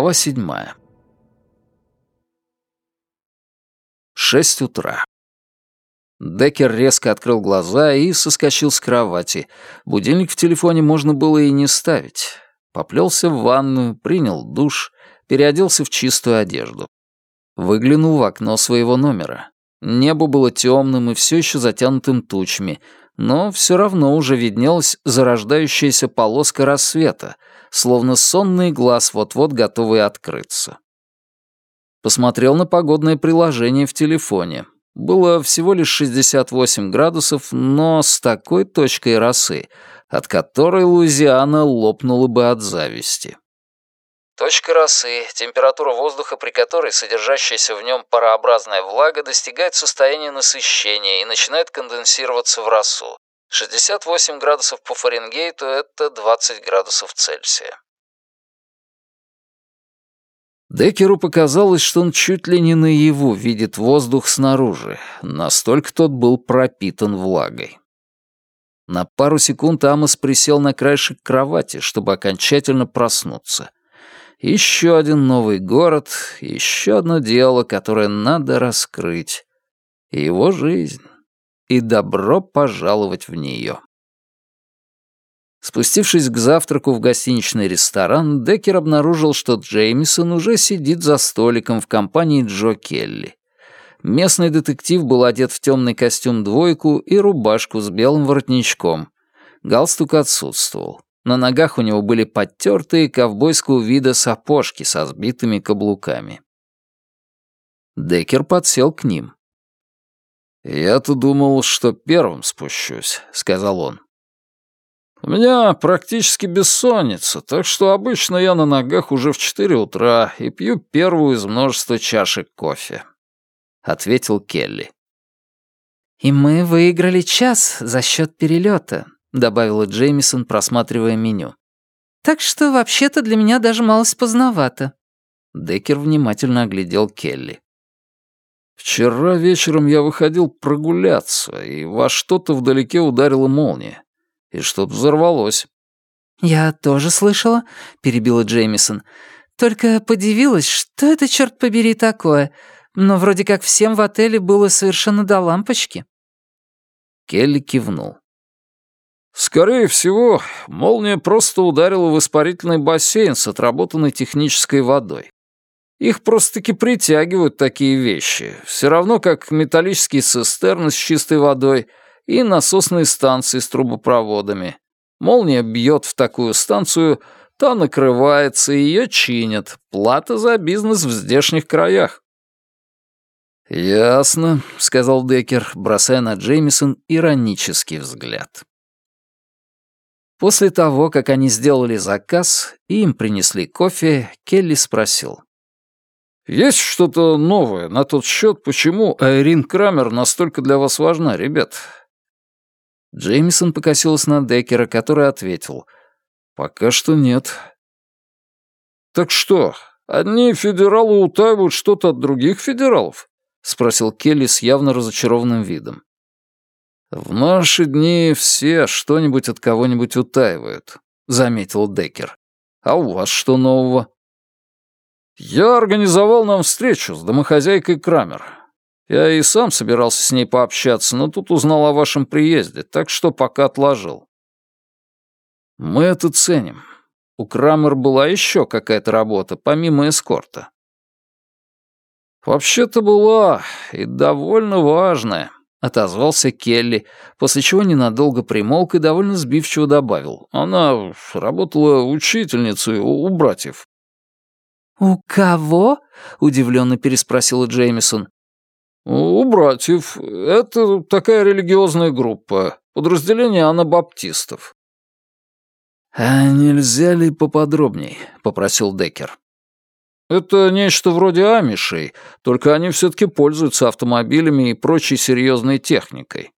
Глава седьмая. Шесть утра. Деккер резко открыл глаза и соскочил с кровати. Будильник в телефоне можно было и не ставить. Поплелся в ванную, принял душ, переоделся в чистую одежду. Выглянул в окно своего номера. Небо было темным и все еще затянутым тучами, но все равно уже виднелась зарождающаяся полоска рассвета, словно сонный глаз вот-вот готовый открыться. Посмотрел на погодное приложение в телефоне. Было всего лишь 68 градусов, но с такой точкой росы, от которой Луизиана лопнула бы от зависти. Точка росы — температура воздуха, при которой содержащаяся в нем парообразная влага достигает состояния насыщения и начинает конденсироваться в росу. 68 градусов по Фаренгейту — это 20 градусов Цельсия. Деккеру показалось, что он чуть ли не наяву видит воздух снаружи, настолько тот был пропитан влагой. На пару секунд Амос присел на краешек кровати, чтобы окончательно проснуться — еще один новый город, еще одно дело, которое надо раскрыть. Его жизнь. И добро пожаловать в нее. Спустившись к завтраку в гостиничный ресторан, Деккер обнаружил, что Джеймисон уже сидит за столиком в компании Джо Келли. Местный детектив был одет в темный костюм-двойку и рубашку с белым воротничком. Галстук отсутствовал. На ногах у него были подтертые ковбойского вида сапожки со сбитыми каблуками. Деккер подсел к ним. «Я-то думал, что первым спущусь», — сказал он. «У меня практически бессонница, так что обычно я на ногах уже в четыре утра и пью первую из множества чашек кофе», — ответил Келли. «И мы выиграли час за счет перелета», — добавила Джеймисон, просматривая меню. «Так что вообще-то для меня даже малость поздновато». Деккер внимательно оглядел Келли. «Вчера вечером я выходил прогуляться, и во что-то вдалеке ударила молния, и что-то взорвалось». «Я тоже слышала», — перебила Джеймисон. «Только подивилась, что это, черт побери, такое. Но вроде как всем в отеле было совершенно до лампочки». Келли кивнул. Скорее всего, молния просто ударила в испарительный бассейн с отработанной технической водой. Их просто-таки притягивают такие вещи, все равно как металлические цистерны с чистой водой и насосные станции с трубопроводами. Молния бьет в такую станцию, та накрывается, и ее чинят. Плата за бизнес в здешних краях. «Ясно», — сказал Деккер, бросая на Джеймисон иронический взгляд. После того, как они сделали заказ и им принесли кофе, Келли спросил. «Есть что-то новое на тот счет, почему Айрин Крамер настолько для вас важна, ребят?» Джеймисон покосился на Деккера, который ответил. «Пока что нет». «Так что, одни федералы утаивают что-то от других федералов?» — спросил Келли с явно разочарованным видом. «В наши дни все что-нибудь от кого-нибудь утаивают», — заметил Деккер. «А у вас что нового?» «Я организовал нам встречу с домохозяйкой Крамер. Я и сам собирался с ней пообщаться, но тут узнал о вашем приезде, так что пока отложил». «Мы это ценим. У Крамер была еще какая-то работа, помимо эскорта». «Вообще-то была, и довольно важная», — отозвался Келли, после чего ненадолго примолк и довольно сбивчиво добавил. «Она работала учительницей у, братьев». «У кого?» — удивленно переспросила Джеймисон. «У братьев. Это такая религиозная группа, подразделение анабаптистов». «А нельзя ли поподробней?» — попросил Деккер. Это нечто вроде амишей, только они все-таки пользуются автомобилями и прочей серьезной техникой.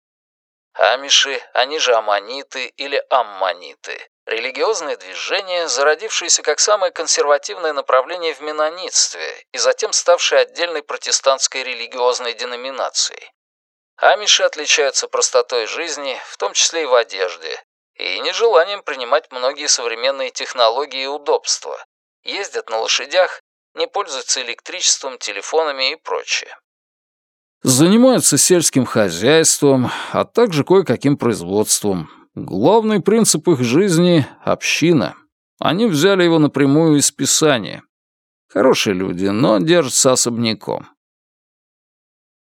Амиши, они же аммониты или аммониты. Религиозное движение, зародившееся как самое консервативное направление в менонитстве и затем ставшее отдельной протестантской религиозной деноминацией. Амиши отличаются простотой жизни, в том числе и в одежде, и нежеланием принимать многие современные технологии и удобства, Ездят на лошадях, не пользуются электричеством, телефонами и прочее. Занимаются сельским хозяйством, а также кое-каким производством. Главный принцип их жизни — община. Они взяли его напрямую из Писания. Хорошие люди, но держатся особняком.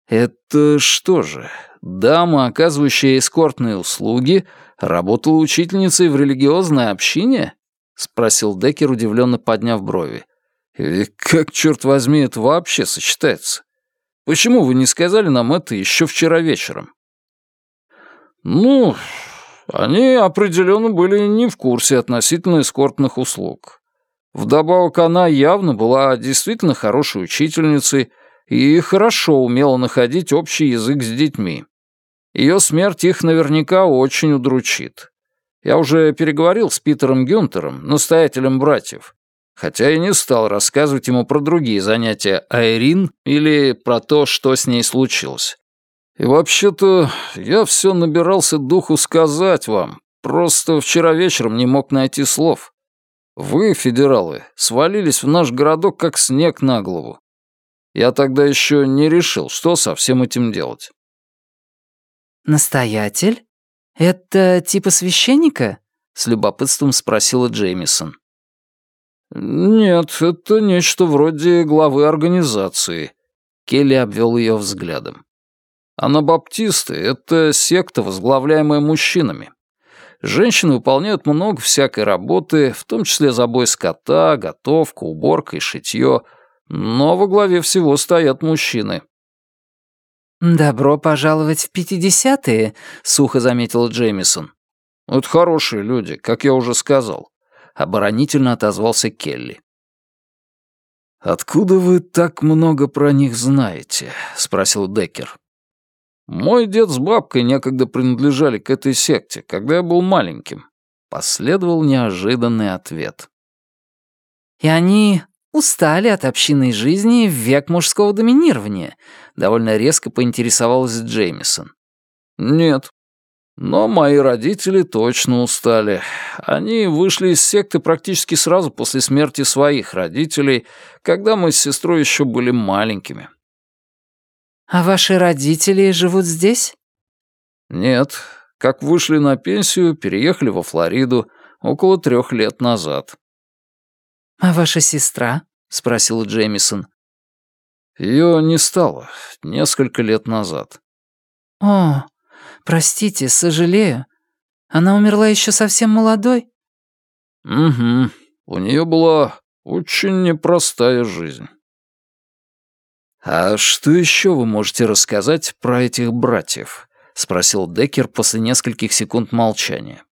Это что же, дама, оказывающая эскортные услуги, работала учительницей в религиозной общине? Спросил Деккер, удивленно подняв брови. И как, черт возьми, это вообще сочетается? Почему вы не сказали нам это еще вчера вечером? Ну, они определенно были не в курсе относительно эскортных услуг. Вдобавок, она явно была действительно хорошей учительницей и хорошо умела находить общий язык с детьми. Ее смерть их наверняка очень удручит. Я уже переговорил с Питером Гюнтером, настоятелем братьев, хотя и не стал рассказывать ему про другие занятия Айрин или про то, что с ней случилось. И вообще-то я все набирался духу сказать вам, просто вчера вечером не мог найти слов. Вы, федералы, свалились в наш городок как снег на голову. Я тогда еще не решил, что со всем этим делать. «Настоятель? Это типа священника?» — с любопытством спросила Джеймисон. «Нет, это нечто вроде главы организации», — Келли обвел ее взглядом. Анабаптисты — это секта, возглавляемая мужчинами. Женщины выполняют много всякой работы, в том числе забой скота, готовка, уборка и шитье, но во главе всего стоят мужчины. «Добро пожаловать в пятидесятые», — сухо заметила Джеймисон. «Это хорошие люди, как я уже сказал», — оборонительно отозвался Келли. «Откуда вы так много про них знаете?» — спросил Деккер. Мой дед с бабкой некогда принадлежали к этой секте, когда я был маленьким. Последовал неожиданный ответ. И они устали от общинной жизни в век мужского доминирования, довольно резко поинтересовалась Джеймисон. Нет. Но мои родители точно устали. Они вышли из секты практически сразу после смерти своих родителей, когда мы с сестрой еще были маленькими. «А ваши родители живут здесь?» «Нет. Как вышли на пенсию, переехали во Флориду около трех лет назад». «А ваша сестра?» — спросила Джеймисон. Ее не стало несколько лет назад. «О, простите, сожалею. Она умерла еще совсем молодой?» «Угу. У нее была очень непростая жизнь». «А что еще вы можете рассказать про этих братьев?» — спросил Деккер после нескольких секунд молчания.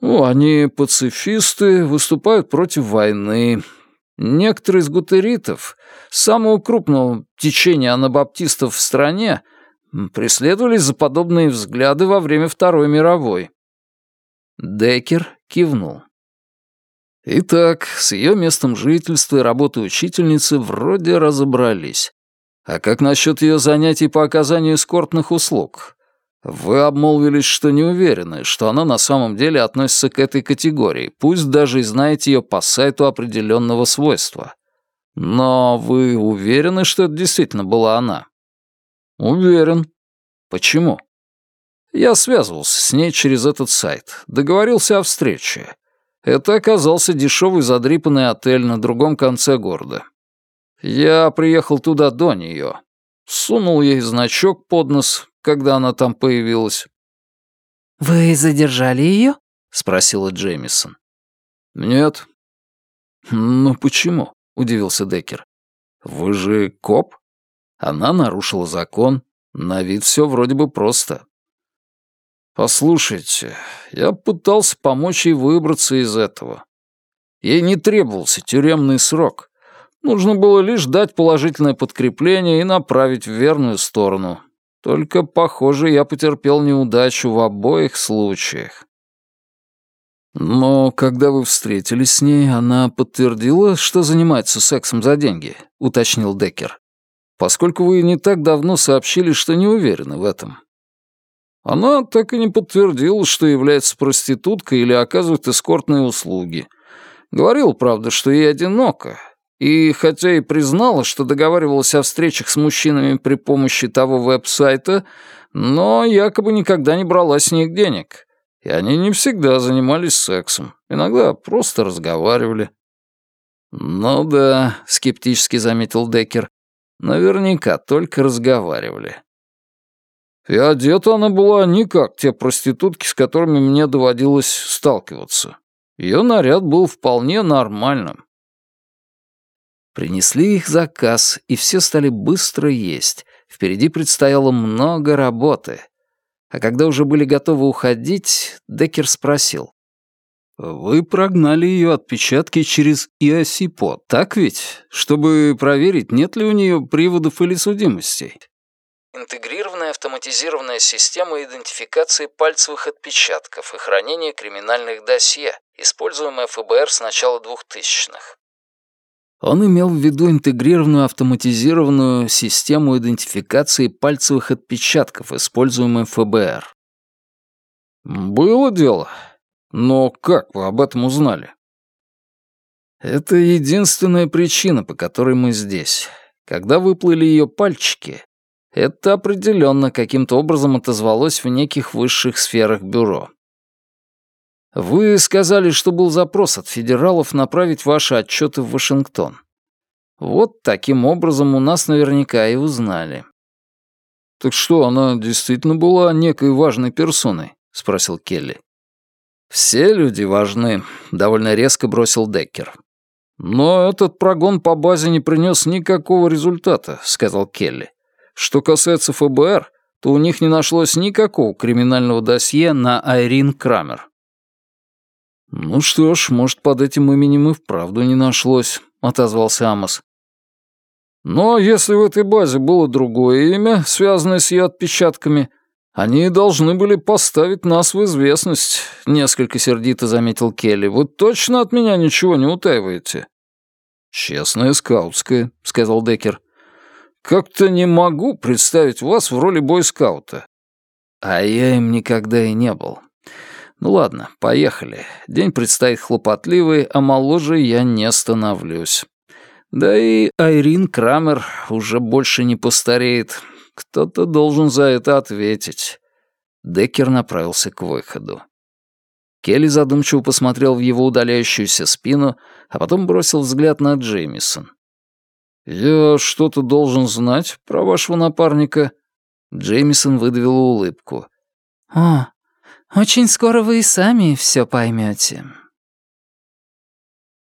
«Ну, они пацифисты, выступают против войны. Некоторые из гутеритов, самого крупного течения анабаптистов в стране, преследовались за подобные взгляды во время Второй мировой». Деккер кивнул. Итак, с ее местом жительства и работой учительницы вроде разобрались. А как насчет ее занятий по оказанию эскортных услуг? Вы обмолвились, что не уверены, что она на самом деле относится к этой категории, пусть даже и знаете ее по сайту определенного свойства. Но вы уверены, что это действительно была она? Уверен. Почему? Я связывался с ней через этот сайт, договорился о встрече. Это оказался дешевый задрипанный отель на другом конце города. Я приехал туда до нее. Сунул ей значок под нос, когда она там появилась. «Вы задержали ее?» — спросила Джеймисон. «Нет». «Ну почему?» — удивился Деккер. «Вы же коп?» Она нарушила закон. На вид все вроде бы просто. «Послушайте, я пытался помочь ей выбраться из этого. Ей не требовался тюремный срок. Нужно было лишь дать положительное подкрепление и направить в верную сторону. Только, похоже, я потерпел неудачу в обоих случаях». «Но когда вы встретились с ней, она подтвердила, что занимается сексом за деньги», — уточнил Деккер. «Поскольку вы не так давно сообщили, что не уверены в этом». Она так и не подтвердила, что является проституткой или оказывает эскортные услуги. Говорил, правда, что ей одиноко. И хотя и признала, что договаривалась о встречах с мужчинами при помощи того веб-сайта, но якобы никогда не брала с них денег. И они не всегда занимались сексом. Иногда просто разговаривали. «Ну да», — скептически заметил Деккер, — «наверняка только разговаривали». И одета она была не как те проститутки, с которыми мне доводилось сталкиваться. Ее наряд был вполне нормальным. Принесли их заказ, и все стали быстро есть. Впереди предстояло много работы. А когда уже были готовы уходить, Деккер спросил. «Вы прогнали ее отпечатки через ИОСИПО, так ведь? Чтобы проверить, нет ли у нее приводов или судимостей?» Интегрированная автоматизированная система идентификации пальцевых отпечатков и хранения криминальных досье, используемая ФБР с начала 2000-х. Он имел в виду интегрированную автоматизированную систему идентификации пальцевых отпечатков, используемую ФБР. «Было дело. Но как вы об этом узнали?» «Это единственная причина, по которой мы здесь. Когда выплыли ее пальчики, это определенно каким-то образом отозвалось в неких высших сферах бюро. Вы сказали, что был запрос от федералов направить ваши отчеты в Вашингтон. Вот таким образом у нас наверняка и узнали. «Так что, она действительно была некой важной персоной?» — спросил Келли. «Все люди важны», — довольно резко бросил Деккер. «Но этот прогон по базе не принес никакого результата», — сказал Келли. Что касается ФБР, то у них не нашлось никакого криминального досье на Айрин Крамер. «Ну что ж, может, под этим именем и вправду не нашлось», — отозвался Амос. «Но если в этой базе было другое имя, связанное с ее отпечатками, они должны были поставить нас в известность», — несколько сердито заметил Келли. «Вы точно от меня ничего не утаиваете?» «Честная скаутская», — сказал Деккер. Как-то не могу представить вас в роли бойскаута. А я им никогда и не был. Ну ладно, поехали. День предстоит хлопотливый, а моложе я не становлюсь. Да и Айрин Крамер уже больше не постареет. Кто-то должен за это ответить. Деккер направился к выходу. Келли задумчиво посмотрел в его удаляющуюся спину, а потом бросил взгляд на Джеймисон. «Я что-то должен знать про вашего напарника?» Джеймисон выдавил улыбку. «О, очень скоро вы и сами все поймете.